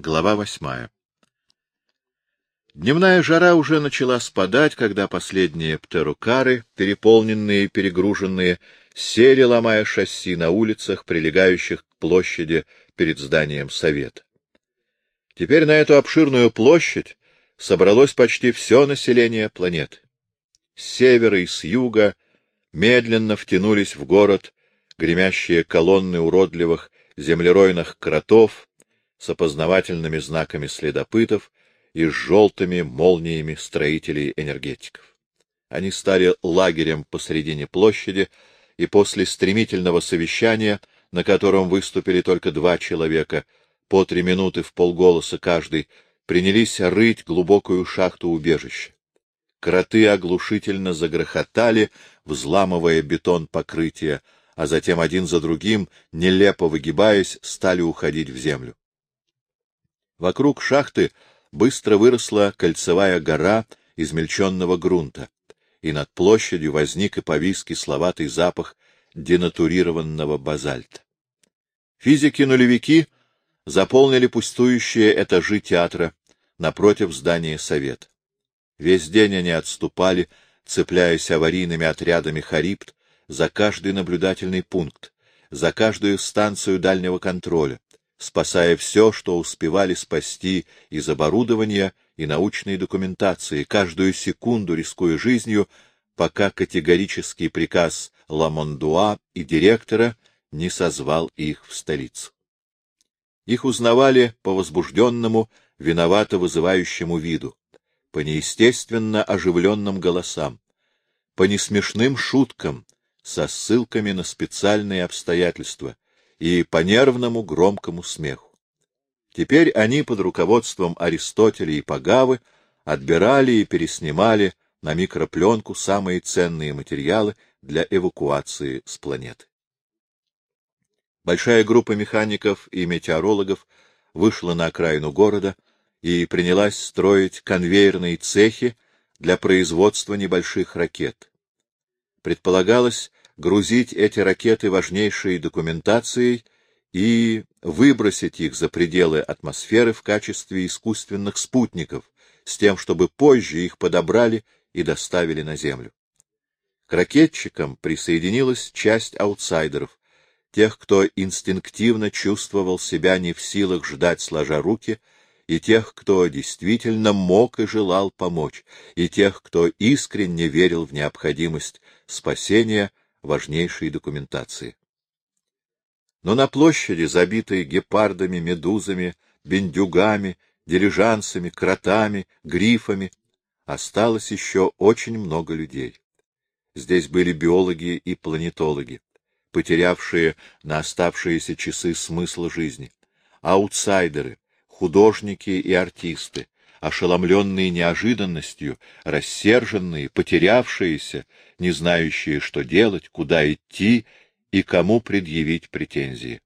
Глава восьмая Дневная жара уже начала спадать, когда последние птерукары, переполненные и перегруженные, сели, ломая шасси на улицах, прилегающих к площади перед зданием Совета. Теперь на эту обширную площадь собралось почти все население планеты. С севера и с юга медленно втянулись в город гремящие колонны уродливых землеройных кротов с опознавательными знаками следопытов и с желтыми молниями строителей-энергетиков. Они стали лагерем посредине площади, и после стремительного совещания, на котором выступили только два человека, по три минуты в полголоса каждый, принялись рыть глубокую шахту убежища. Кроты оглушительно загрохотали, взламывая бетон покрытия, а затем один за другим, нелепо выгибаясь, стали уходить в землю. Вокруг шахты быстро выросла кольцевая гора измельченного грунта, и над площадью возник и повис кисловатый запах денатурированного базальта. Физики-нулевики заполнили пустующие этажи театра напротив здания совета. Весь день они отступали, цепляясь аварийными отрядами харибт за каждый наблюдательный пункт, за каждую станцию дальнего контроля, спасая все, что успевали спасти из оборудования и научной документации, каждую секунду рискуя жизнью, пока категорический приказ Ламондуа и директора не созвал их в столицу. Их узнавали по возбужденному, виновато вызывающему виду, по неестественно оживленным голосам, по несмешным шуткам со ссылками на специальные обстоятельства — и по нервному громкому смеху. Теперь они под руководством Аристотеля и Пагавы отбирали и переснимали на микропленку самые ценные материалы для эвакуации с планеты. Большая группа механиков и метеорологов вышла на окраину города и принялась строить конвейерные цехи для производства небольших ракет. Предполагалось грузить эти ракеты важнейшей документацией и выбросить их за пределы атмосферы в качестве искусственных спутников, с тем, чтобы позже их подобрали и доставили на Землю. К ракетчикам присоединилась часть аутсайдеров, тех, кто инстинктивно чувствовал себя не в силах ждать сложа руки, и тех, кто действительно мог и желал помочь, и тех, кто искренне верил в необходимость спасения важнейшей документации. Но на площади, забитой гепардами, медузами, бендюгами, дилижансами, кротами, грифами, осталось еще очень много людей. Здесь были биологи и планетологи, потерявшие на оставшиеся часы смысл жизни, аутсайдеры, художники и артисты, ошеломленные неожиданностью, рассерженные, потерявшиеся, не знающие, что делать, куда идти и кому предъявить претензии.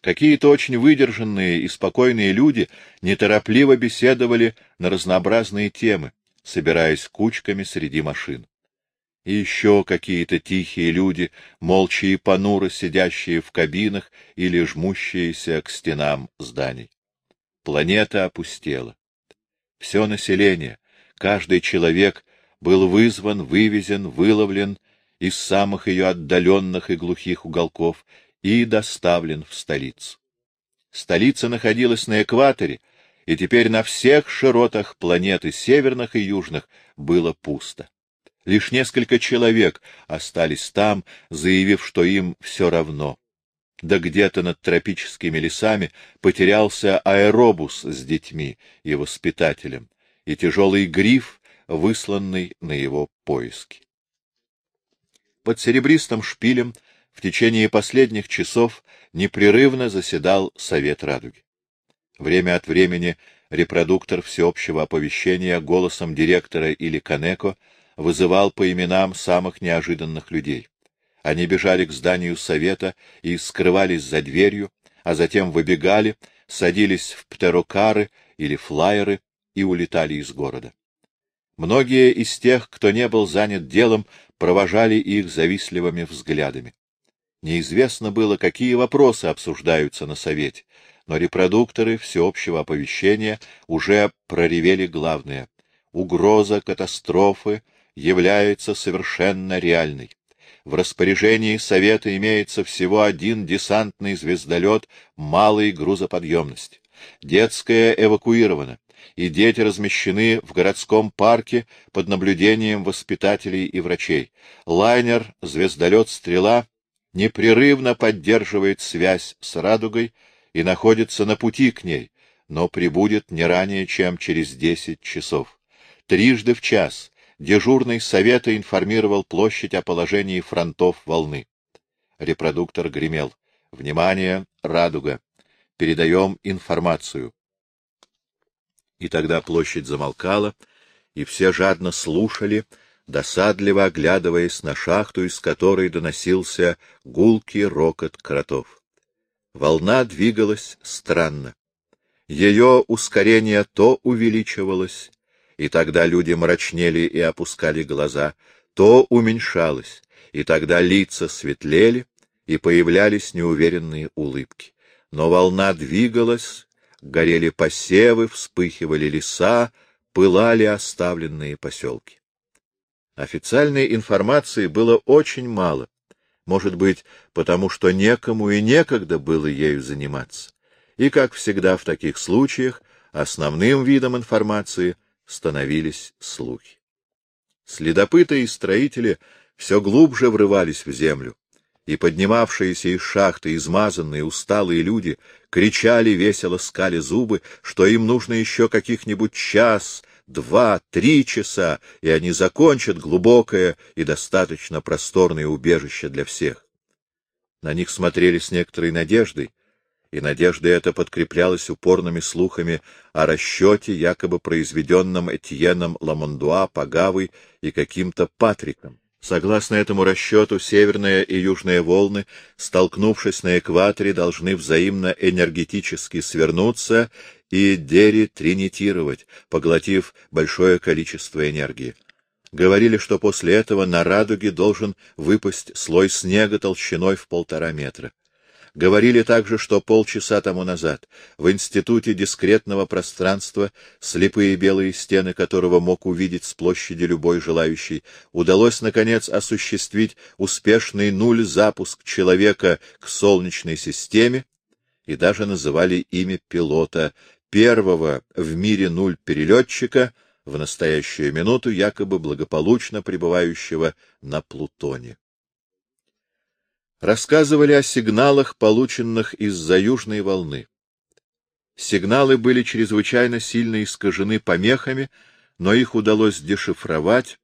Какие-то очень выдержанные и спокойные люди неторопливо беседовали на разнообразные темы, собираясь кучками среди машин. И еще какие-то тихие люди, молча и понуро сидящие в кабинах или жмущиеся к стенам зданий. Планета опустела. Все население, каждый человек был вызван, вывезен, выловлен из самых ее отдаленных и глухих уголков и доставлен в столицу. Столица находилась на экваторе, и теперь на всех широтах планеты, северных и южных, было пусто. Лишь несколько человек остались там, заявив, что им все равно. Да где-то над тропическими лесами потерялся аэробус с детьми и воспитателем, и тяжелый гриф высланный на его поиски. Под серебристым шпилем в течение последних часов непрерывно заседал Совет Радуги. Время от времени репродуктор всеобщего оповещения голосом директора или Канеко вызывал по именам самых неожиданных людей. Они бежали к зданию совета и скрывались за дверью, а затем выбегали, садились в птерокары или флайеры и улетали из города. Многие из тех, кто не был занят делом, провожали их завистливыми взглядами. Неизвестно было, какие вопросы обсуждаются на совете, но репродукторы всеобщего оповещения уже проревели главное. Угроза катастрофы является совершенно реальной. В распоряжении Совета имеется всего один десантный звездолет малой грузоподъемности. Детская эвакуирована, и дети размещены в городском парке под наблюдением воспитателей и врачей. Лайнер «Звездолет Стрела» непрерывно поддерживает связь с «Радугой» и находится на пути к ней, но прибудет не ранее, чем через десять часов. Трижды в час дежурный совета информировал площадь о положении фронтов волны. Репродуктор гремел. «Внимание, радуга! Передаем информацию!» И тогда площадь замолкала, и все жадно слушали, досадливо оглядываясь на шахту, из которой доносился гулкий рокот кротов. Волна двигалась странно. Ее ускорение то увеличивалось, и тогда люди мрачнели и опускали глаза, то уменьшалось, и тогда лица светлели, и появлялись неуверенные улыбки. Но волна двигалась, горели посевы, вспыхивали леса, пылали оставленные поселки. Официальной информации было очень мало, может быть, потому что некому и некогда было ею заниматься. И, как всегда в таких случаях, основным видом информации становились слухи. Следопыты и строители все глубже врывались в землю, и поднимавшиеся из шахты измазанные, усталые люди кричали, весело скали зубы, что им нужно еще каких-нибудь час, два, три часа, и они закончат глубокое и достаточно просторное убежище для всех. На них смотрели с некоторой надеждой, и надежда эта подкреплялась упорными слухами о расчете, якобы произведенном Этьеном Ламондуа, Пагавой и каким-то Патриком. Согласно этому расчету, северная и южная волны, столкнувшись на экваторе, должны взаимно энергетически свернуться и деритринитировать, поглотив большое количество энергии. Говорили, что после этого на радуге должен выпасть слой снега толщиной в полтора метра. Говорили также, что полчаса тому назад в Институте дискретного пространства, слепые белые стены которого мог увидеть с площади любой желающий, удалось, наконец, осуществить успешный нуль запуск человека к Солнечной системе, и даже называли имя пилота, первого в мире нуль перелетчика, в настоящую минуту якобы благополучно пребывающего на Плутоне рассказывали о сигналах, полученных из-за южной волны. Сигналы были чрезвычайно сильно искажены помехами, но их удалось дешифровать,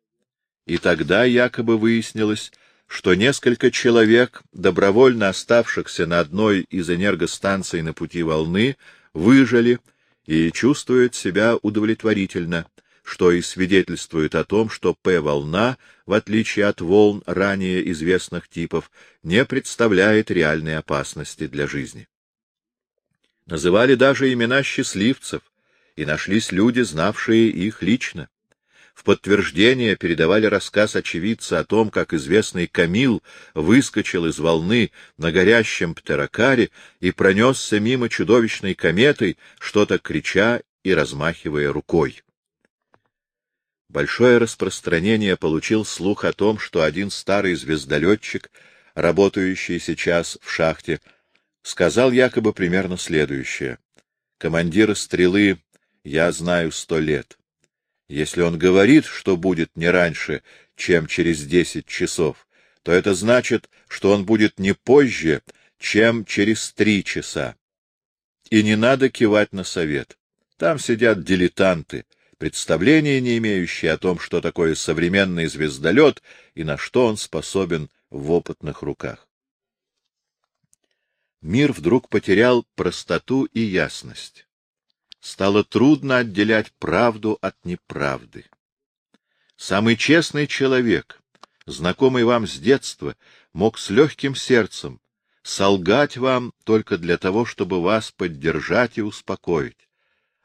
и тогда якобы выяснилось, что несколько человек, добровольно оставшихся на одной из энергостанций на пути волны, выжили и чувствуют себя удовлетворительно, что и свидетельствует о том, что П-волна, в отличие от волн ранее известных типов, не представляет реальной опасности для жизни. Называли даже имена счастливцев, и нашлись люди, знавшие их лично. В подтверждение передавали рассказ очевидца о том, как известный Камил выскочил из волны на горящем птерокаре и пронесся мимо чудовищной кометой, что-то крича и размахивая рукой. Большое распространение получил слух о том, что один старый звездолетчик, работающий сейчас в шахте, сказал якобы примерно следующее. Командира стрелы я знаю сто лет. Если он говорит, что будет не раньше, чем через десять часов, то это значит, что он будет не позже, чем через три часа. И не надо кивать на совет. Там сидят дилетанты — представления не имеющие о том, что такое современный звездолет и на что он способен в опытных руках. Мир вдруг потерял простоту и ясность. Стало трудно отделять правду от неправды. Самый честный человек, знакомый вам с детства, мог с легким сердцем солгать вам только для того, чтобы вас поддержать и успокоить,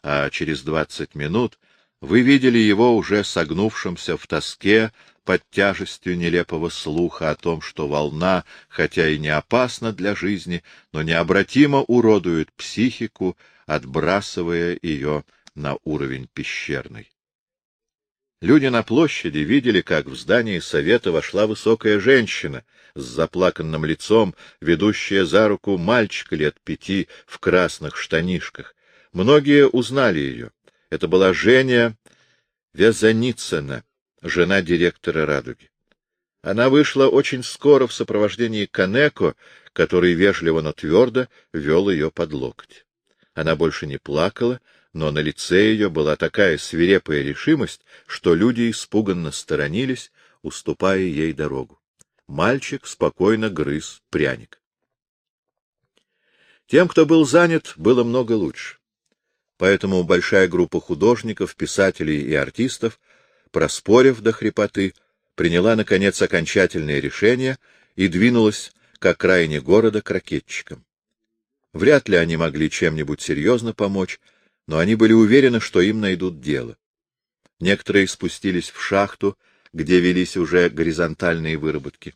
а через двадцать минут Вы видели его уже согнувшимся в тоске под тяжестью нелепого слуха о том, что волна, хотя и не опасна для жизни, но необратимо уродует психику, отбрасывая ее на уровень пещерный. Люди на площади видели, как в здании совета вошла высокая женщина с заплаканным лицом, ведущая за руку мальчика лет пяти в красных штанишках. Многие узнали ее. Это была Женя Вязаницына, жена директора «Радуги». Она вышла очень скоро в сопровождении Канеко, который вежливо, но твердо вел ее под локоть. Она больше не плакала, но на лице ее была такая свирепая решимость, что люди испуганно сторонились, уступая ей дорогу. Мальчик спокойно грыз пряник. Тем, кто был занят, было много лучше. Поэтому большая группа художников, писателей и артистов, проспорив до хрипоты, приняла, наконец, окончательное решение и двинулась к окраине города к ракетчикам. Вряд ли они могли чем-нибудь серьезно помочь, но они были уверены, что им найдут дело. Некоторые спустились в шахту, где велись уже горизонтальные выработки,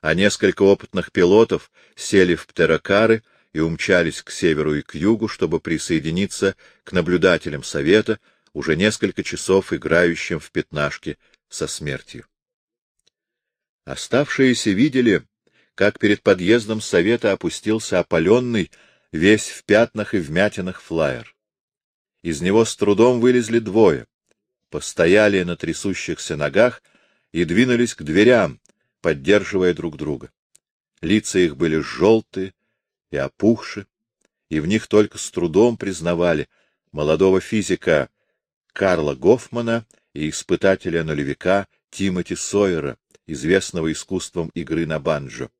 а несколько опытных пилотов сели в птерокары и умчались к северу и к югу, чтобы присоединиться к наблюдателям совета, уже несколько часов играющим в пятнашки со смертью. Оставшиеся видели, как перед подъездом совета опустился опаленный, весь в пятнах и вмятинах флаер. Из него с трудом вылезли двое, постояли на трясущихся ногах и двинулись к дверям, поддерживая друг друга. Лица их были желтые и опухши, и в них только с трудом признавали молодого физика Карла Гофмана и испытателя нулевика Тимоти Сойера, известного искусством игры на банджо.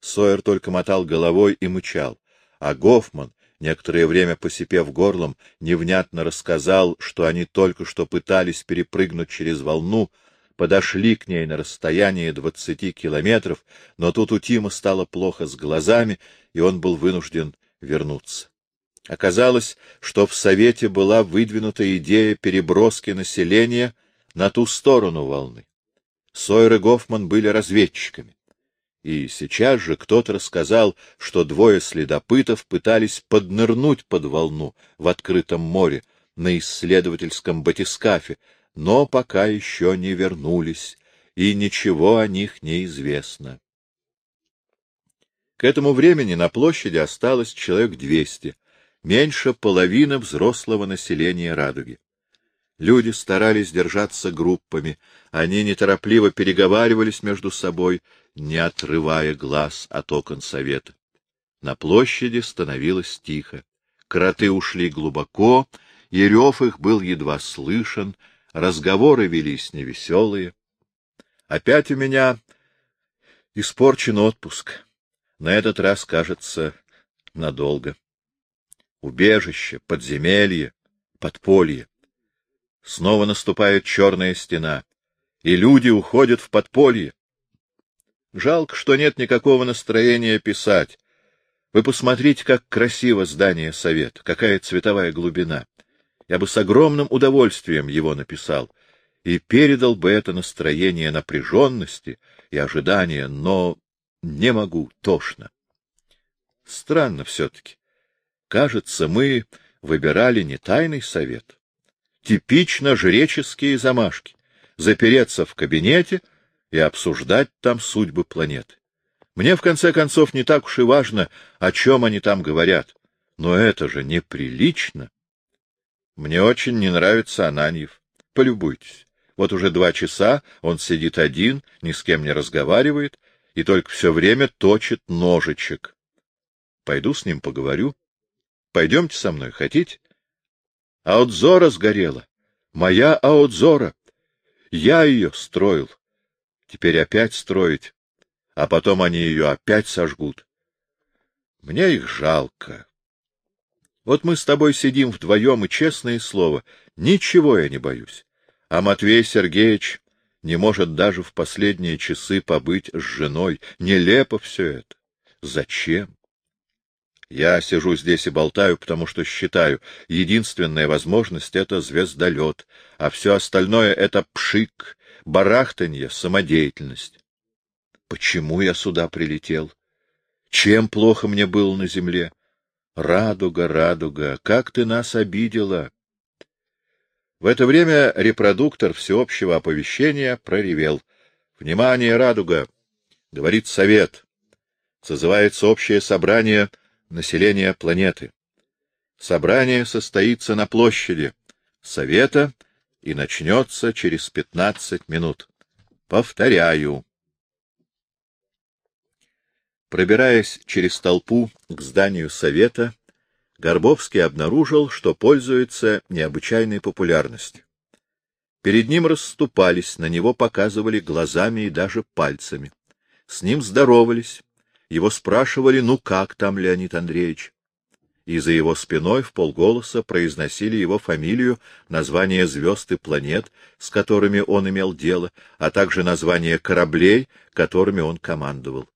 Сойер только мотал головой и мычал, а Гофман, некоторое время посипев горлом, невнятно рассказал, что они только что пытались перепрыгнуть через волну, подошли к ней на расстояние двадцати километров, но тут у Тима стало плохо с глазами, и он был вынужден вернуться. Оказалось, что в Совете была выдвинута идея переброски населения на ту сторону волны. Сойер и Гофман были разведчиками. И сейчас же кто-то рассказал, что двое следопытов пытались поднырнуть под волну в открытом море на исследовательском батискафе, но пока еще не вернулись, и ничего о них не известно. К этому времени на площади осталось человек двести, меньше половины взрослого населения Радуги. Люди старались держаться группами, они неторопливо переговаривались между собой, не отрывая глаз от окон совета. На площади становилось тихо. Кроты ушли глубоко, и рев их был едва слышен, разговоры велись невеселые. Опять у меня испорчен отпуск. На этот раз, кажется, надолго. Убежище, подземелье, подполье. Снова наступает черная стена, и люди уходят в подполье. Жалко, что нет никакого настроения писать. Вы посмотрите, как красиво здание совета, какая цветовая глубина. Я бы с огромным удовольствием его написал и передал бы это настроение напряженности и ожидания, но не могу, тошно. Странно все-таки. Кажется, мы выбирали не тайный совет. Типично жреческие замашки. Запереться в кабинете — и обсуждать там судьбы планеты. Мне, в конце концов, не так уж и важно, о чем они там говорят. Но это же неприлично. Мне очень не нравится Ананьев. Полюбуйтесь. Вот уже два часа он сидит один, ни с кем не разговаривает, и только все время точит ножичек. Пойду с ним поговорю. Пойдемте со мной, хотите? Аутзора сгорела. Моя Аутзора. Я ее строил теперь опять строить, а потом они ее опять сожгут. Мне их жалко. Вот мы с тобой сидим вдвоем, и, честное слово, ничего я не боюсь. А Матвей Сергеевич не может даже в последние часы побыть с женой. Нелепо все это. Зачем? Я сижу здесь и болтаю, потому что считаю, единственная возможность — это звездолет, а все остальное — это пшик, барахтанье, самодеятельность. Почему я сюда прилетел? Чем плохо мне было на земле? Радуга, радуга, как ты нас обидела! В это время репродуктор всеобщего оповещения проревел. «Внимание, радуга!» — говорит совет. Созывается общее собрание населения планеты. Собрание состоится на площади совета и начнется через пятнадцать минут. Повторяю. Пробираясь через толпу к зданию совета, Горбовский обнаружил, что пользуется необычайной популярностью. Перед ним расступались, на него показывали глазами и даже пальцами. С ним здоровались, его спрашивали, ну как там Леонид Андреевич? И за его спиной в полголоса произносили его фамилию, название звезд и планет, с которыми он имел дело, а также название кораблей, которыми он командовал.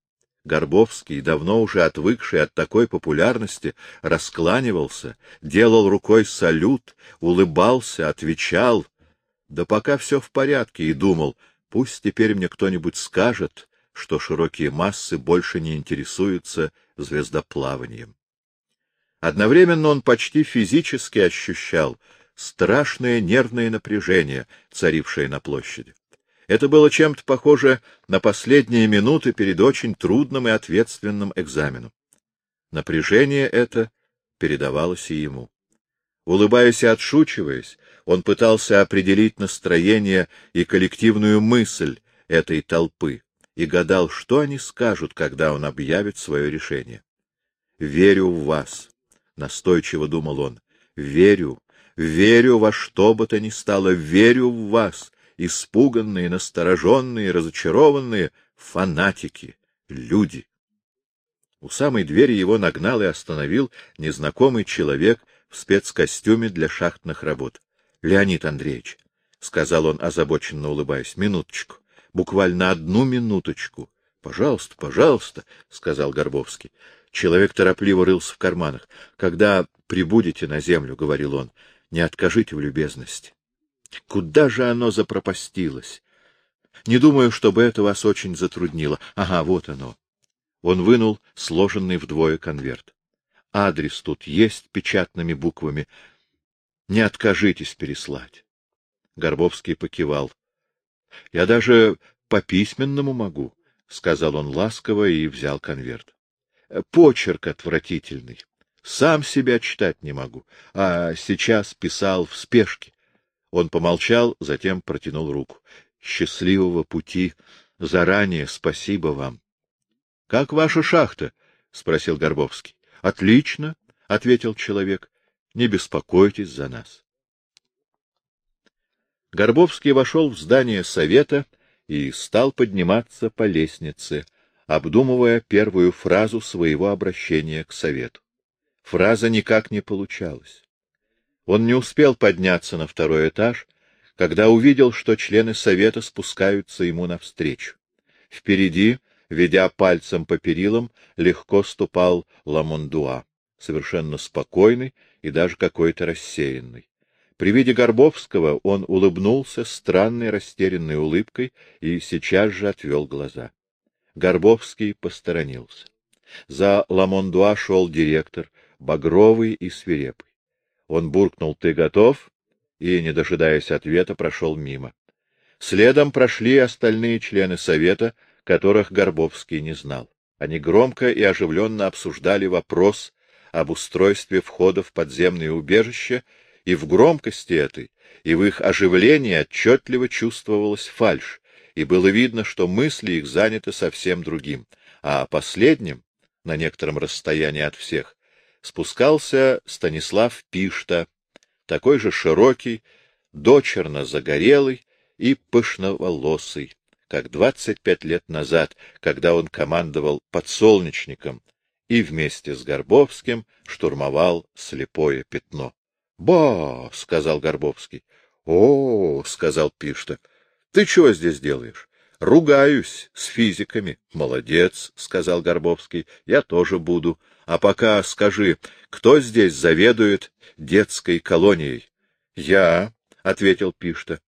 Горбовский, давно уже отвыкший от такой популярности, раскланивался, делал рукой салют, улыбался, отвечал, да пока все в порядке, и думал, пусть теперь мне кто-нибудь скажет, что широкие массы больше не интересуются звездоплаванием. Одновременно он почти физически ощущал страшное нервное напряжение, царившее на площади. Это было чем-то похоже на последние минуты перед очень трудным и ответственным экзаменом. Напряжение это передавалось и ему. Улыбаясь и отшучиваясь, он пытался определить настроение и коллективную мысль этой толпы, и гадал, что они скажут, когда он объявит свое решение. «Верю в вас», — настойчиво думал он, — «верю, верю во что бы то ни стало, верю в вас, испуганные, настороженные, разочарованные, фанатики, люди». У самой двери его нагнал и остановил незнакомый человек в спецкостюме для шахтных работ. — Леонид Андреевич, — сказал он, озабоченно улыбаясь, — минуточку буквально одну минуточку. — Пожалуйста, пожалуйста, — сказал Горбовский. Человек торопливо рылся в карманах. — Когда прибудете на землю, — говорил он, — не откажите в любезности. Куда же оно запропастилось? Не думаю, чтобы это вас очень затруднило. Ага, вот оно. Он вынул сложенный вдвое конверт. Адрес тут есть печатными буквами. Не откажитесь переслать. Горбовский покивал. — Я даже по письменному могу, — сказал он ласково и взял конверт. — Почерк отвратительный. Сам себя читать не могу, а сейчас писал в спешке. Он помолчал, затем протянул руку. — Счастливого пути! Заранее спасибо вам. — Как ваша шахта? — спросил Горбовский. — Отлично, — ответил человек. — Не беспокойтесь за нас. Горбовский вошел в здание совета и стал подниматься по лестнице, обдумывая первую фразу своего обращения к совету. Фраза никак не получалась. Он не успел подняться на второй этаж, когда увидел, что члены совета спускаются ему навстречу. Впереди, ведя пальцем по перилам, легко ступал Ламондуа, совершенно спокойный и даже какой-то рассеянный. При виде Горбовского он улыбнулся странной растерянной улыбкой и сейчас же отвел глаза. Горбовский посторонился. За Ламондуа шел директор, багровый и свирепый. Он буркнул «Ты готов?» и, не дожидаясь ответа, прошел мимо. Следом прошли остальные члены совета, которых Горбовский не знал. Они громко и оживленно обсуждали вопрос об устройстве входа в подземные убежища и в громкости этой, и в их оживлении отчетливо чувствовалась фальшь, и было видно, что мысли их заняты совсем другим, а последним, на некотором расстоянии от всех, спускался Станислав Пишта, такой же широкий, дочерно загорелый и пышноволосый, как двадцать пять лет назад, когда он командовал подсолнечником и вместе с Горбовским штурмовал слепое пятно. Ба, сказал Горбовский. О, сказал Пишта. Ты чего здесь делаешь? Ругаюсь с физиками. — Молодец, — сказал Горбовский, — я тоже буду. А пока скажи, кто здесь заведует детской колонией? — Я, — ответил Пишта.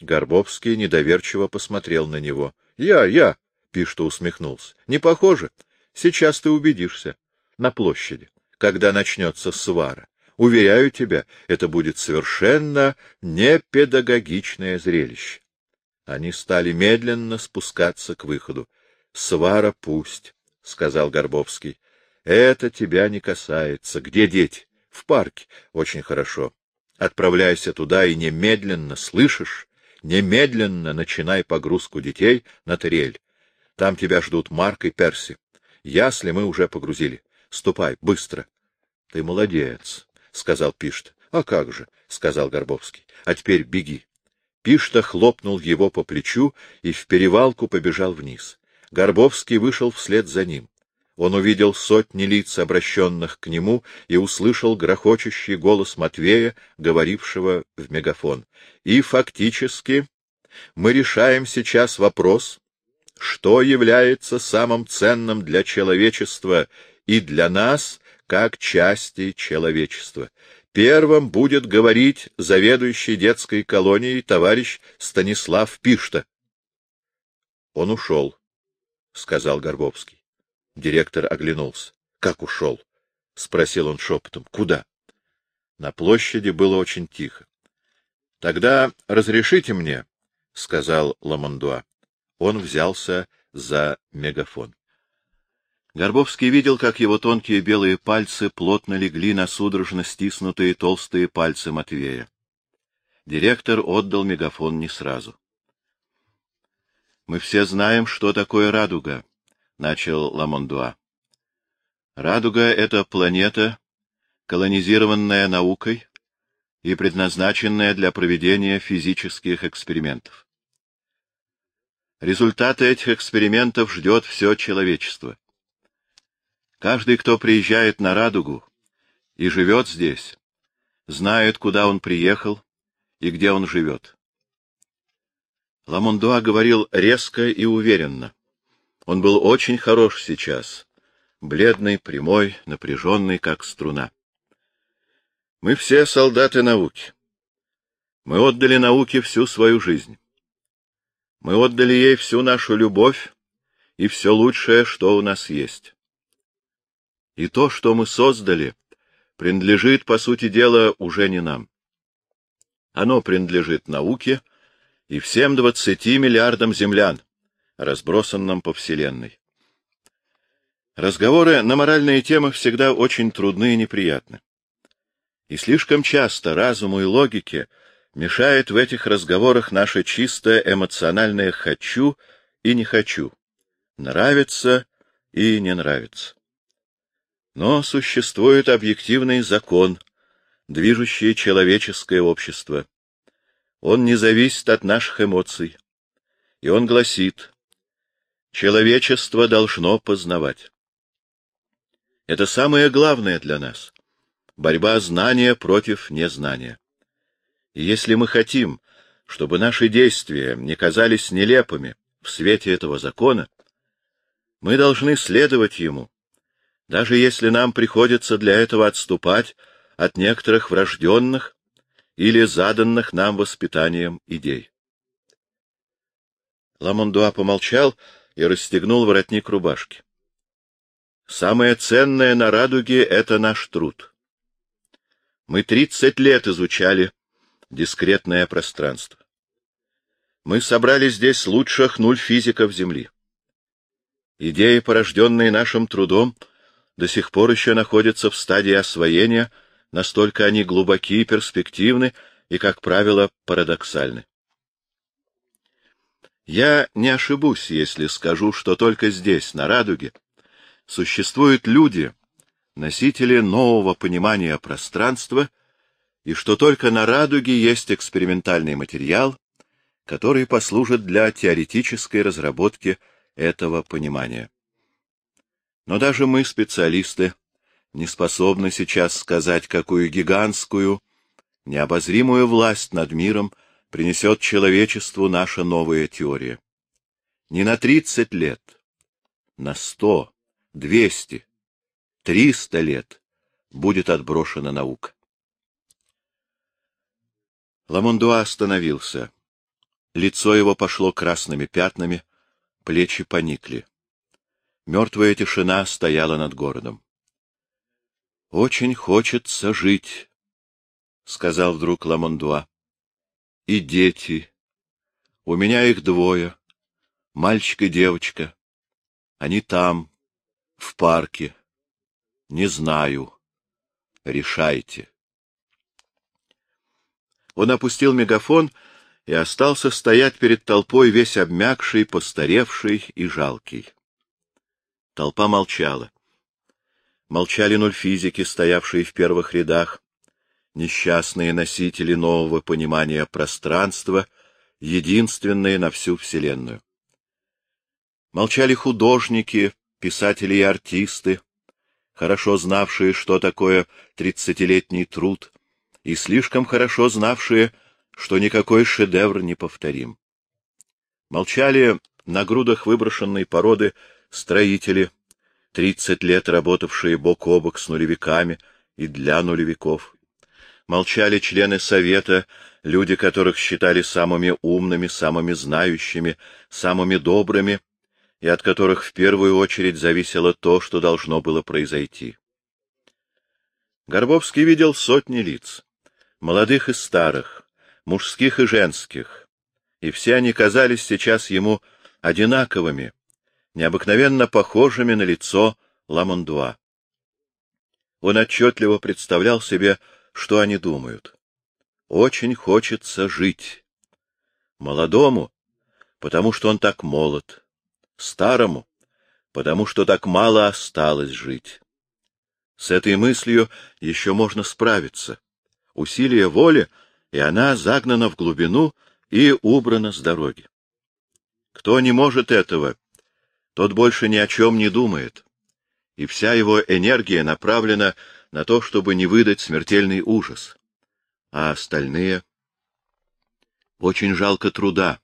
Горбовский недоверчиво посмотрел на него. — Я, я, — Пишта усмехнулся. — Не похоже. Сейчас ты убедишься. На площади, когда начнется свара. Уверяю тебя, это будет совершенно непедагогичное зрелище. Они стали медленно спускаться к выходу. — Свара пусть, — сказал Горбовский. — Это тебя не касается. Где дети? — В парке. — Очень хорошо. Отправляйся туда и немедленно, слышишь? Немедленно начинай погрузку детей на Терель. Там тебя ждут Марк и Перси. Ясли мы уже погрузили. Ступай, быстро. — Ты молодец, — сказал Пишт. — А как же, — сказал Горбовский. — А теперь беги. Пишта хлопнул его по плечу и в перевалку побежал вниз. Горбовский вышел вслед за ним. Он увидел сотни лиц, обращенных к нему, и услышал грохочущий голос Матвея, говорившего в мегафон. И фактически мы решаем сейчас вопрос, что является самым ценным для человечества и для нас, как части человечества. Первым будет говорить заведующий детской колонией товарищ Станислав Пишта. — Он ушел, — сказал Горбовский. Директор оглянулся. — Как ушел? — спросил он шепотом. — Куда? На площади было очень тихо. — Тогда разрешите мне, — сказал Ламондуа. Он взялся за мегафон. Горбовский видел, как его тонкие белые пальцы плотно легли на судорожно стиснутые толстые пальцы Матвея. Директор отдал мегафон не сразу. — Мы все знаем, что такое радуга, — начал Ламондуа. — Радуга — это планета, колонизированная наукой и предназначенная для проведения физических экспериментов. Результаты этих экспериментов ждет все человечество. Каждый, кто приезжает на Радугу и живет здесь, знает, куда он приехал и где он живет. Ламондуа говорил резко и уверенно. Он был очень хорош сейчас, бледный, прямой, напряженный, как струна. Мы все солдаты науки. Мы отдали науке всю свою жизнь. Мы отдали ей всю нашу любовь и все лучшее, что у нас есть. И то, что мы создали, принадлежит, по сути дела, уже не нам. Оно принадлежит науке и всем двадцати миллиардам землян, разбросанным по Вселенной. Разговоры на моральные темы всегда очень трудны и неприятны. И слишком часто разуму и логике мешает в этих разговорах наше чистое эмоциональное «хочу» и «не хочу», нравится и не нравится. Но существует объективный закон, движущий человеческое общество. Он не зависит от наших эмоций. И он гласит, человечество должно познавать. Это самое главное для нас — борьба знания против незнания. И если мы хотим, чтобы наши действия не казались нелепыми в свете этого закона, мы должны следовать ему, даже если нам приходится для этого отступать от некоторых врожденных или заданных нам воспитанием идей. Ламондуа помолчал и расстегнул воротник рубашки. Самое ценное на радуге — это наш труд. Мы тридцать лет изучали дискретное пространство. Мы собрали здесь лучших нуль физиков Земли. Идеи, порожденные нашим трудом, до сих пор еще находятся в стадии освоения, настолько они глубоки перспективны и, как правило, парадоксальны. Я не ошибусь, если скажу, что только здесь, на Радуге, существуют люди, носители нового понимания пространства, и что только на Радуге есть экспериментальный материал, который послужит для теоретической разработки этого понимания. Но даже мы, специалисты, не способны сейчас сказать, какую гигантскую, необозримую власть над миром принесет человечеству наша новая теория. не на тридцать лет, на сто, двести, триста лет будет отброшена наука. Ламондуа остановился. Лицо его пошло красными пятнами, плечи поникли. Мертвая тишина стояла над городом. — Очень хочется жить, — сказал вдруг Ламондуа. — И дети. У меня их двое, мальчик и девочка. Они там, в парке. Не знаю. Решайте. Он опустил мегафон и остался стоять перед толпой, весь обмякший, постаревший и жалкий. Толпа молчала. Молчали нульфизики, стоявшие в первых рядах, несчастные носители нового понимания пространства, единственные на всю Вселенную. Молчали художники, писатели и артисты, хорошо знавшие, что такое тридцатилетний труд, и слишком хорошо знавшие, что никакой шедевр не повторим. Молчали на грудах выброшенной породы строители, тридцать лет работавшие бок о бок с нулевиками и для нулевиков. Молчали члены Совета, люди, которых считали самыми умными, самыми знающими, самыми добрыми, и от которых в первую очередь зависело то, что должно было произойти. Горбовский видел сотни лиц молодых и старых, мужских и женских, и все они казались сейчас ему одинаковыми, необыкновенно похожими на лицо Ламондуа. Он отчетливо представлял себе, что они думают. Очень хочется жить. Молодому, потому что он так молод. Старому, потому что так мало осталось жить. С этой мыслью еще можно справиться усилие воли, и она загнана в глубину и убрана с дороги. Кто не может этого, тот больше ни о чем не думает, и вся его энергия направлена на то, чтобы не выдать смертельный ужас. А остальные... Очень жалко труда.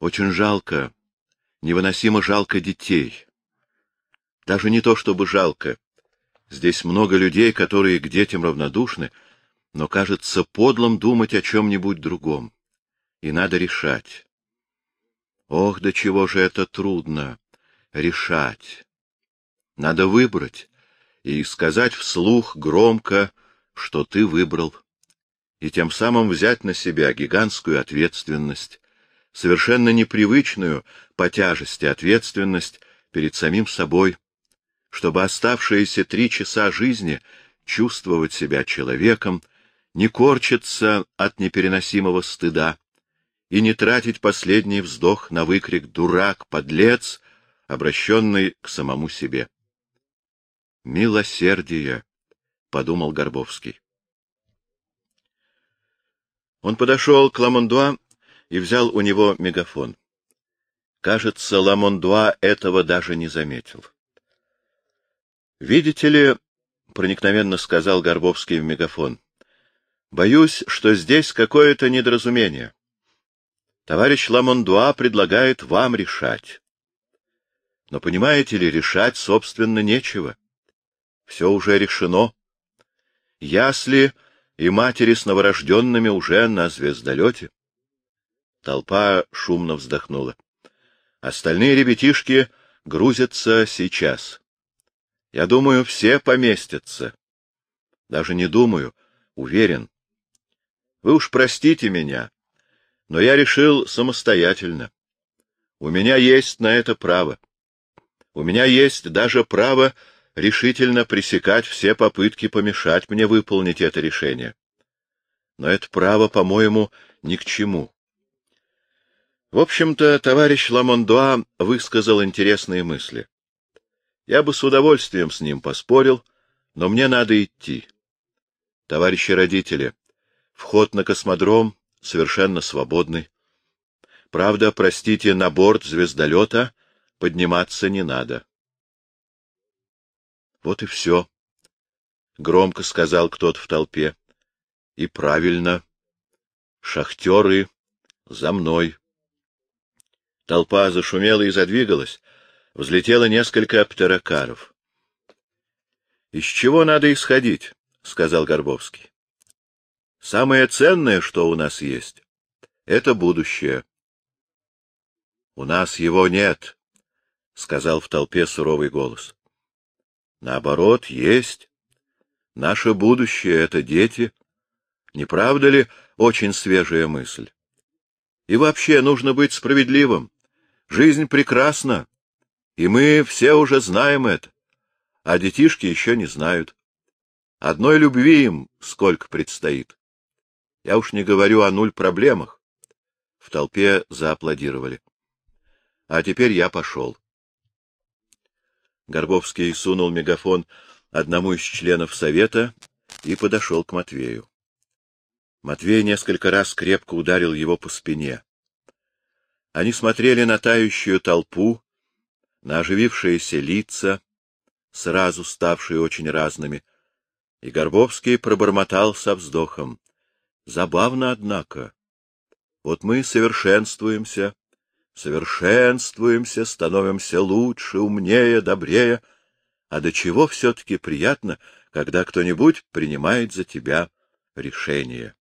Очень жалко, невыносимо жалко детей. Даже не то, чтобы жалко. Здесь много людей, которые к детям равнодушны, но кажется подлым думать о чем-нибудь другом. И надо решать. Ох, до чего же это трудно — решать. Надо выбрать и сказать вслух громко, что ты выбрал, и тем самым взять на себя гигантскую ответственность, совершенно непривычную по тяжести ответственность перед самим собой, чтобы оставшиеся три часа жизни чувствовать себя человеком, не корчиться от непереносимого стыда и не тратить последний вздох на выкрик «дурак, подлец», обращенный к самому себе. «Милосердие», — подумал Горбовский. Он подошел к Ламондуа и взял у него мегафон. Кажется, Ламондуа этого даже не заметил. «Видите ли», — проникновенно сказал Горбовский в мегафон, Боюсь, что здесь какое-то недоразумение. Товарищ Ламондуа предлагает вам решать. Но, понимаете ли, решать, собственно, нечего. Все уже решено. Ясли и матери с новорожденными уже на звездолете. Толпа шумно вздохнула. Остальные ребятишки грузятся сейчас. Я думаю, все поместятся. Даже не думаю, уверен. Вы уж простите меня, но я решил самостоятельно. У меня есть на это право. У меня есть даже право решительно пресекать все попытки помешать мне выполнить это решение. Но это право, по-моему, ни к чему. В общем-то, товарищ Ламондуа высказал интересные мысли. Я бы с удовольствием с ним поспорил, но мне надо идти. Товарищи родители, Вход на космодром совершенно свободный. Правда, простите, на борт звездолета подниматься не надо. Вот и все. Громко сказал кто-то в толпе. И правильно. Шахтеры за мной. Толпа зашумела и задвигалась. Взлетело несколько птерокаров. — Из чего надо исходить? — сказал Горбовский. — Самое ценное, что у нас есть, — это будущее. — У нас его нет, — сказал в толпе суровый голос. — Наоборот, есть. Наше будущее — это дети. Не правда ли очень свежая мысль? И вообще нужно быть справедливым. Жизнь прекрасна, и мы все уже знаем это, а детишки еще не знают. Одной любви им сколько предстоит. Я уж не говорю о нуль проблемах. В толпе зааплодировали. А теперь я пошел. Горбовский сунул мегафон одному из членов совета и подошел к Матвею. Матвей несколько раз крепко ударил его по спине. Они смотрели на тающую толпу, на оживившиеся лица, сразу ставшие очень разными, и Горбовский пробормотал со вздохом. Забавно, однако. Вот мы совершенствуемся, совершенствуемся, становимся лучше, умнее, добрее, а до чего все-таки приятно, когда кто-нибудь принимает за тебя решение.